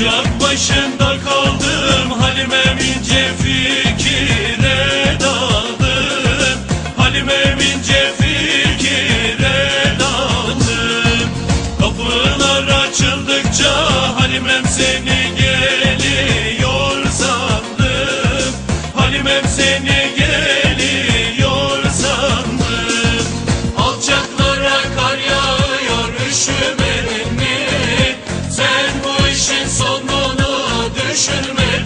Ocak başında kaldım Halimem ince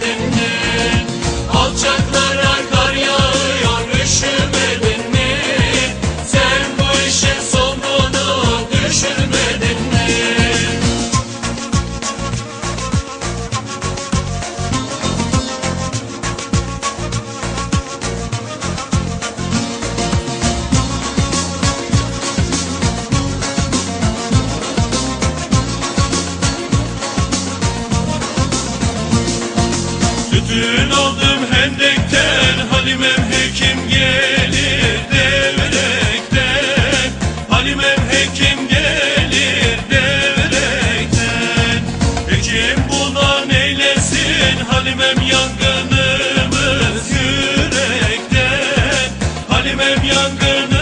derdimdir Alçaklar Dün aldım hendekten Halimem hekim gelir devrekten? Halimem hekim gelir devrekten? Hekim bulan eylesin Halimem yangınımız yürekten? Halimem yangını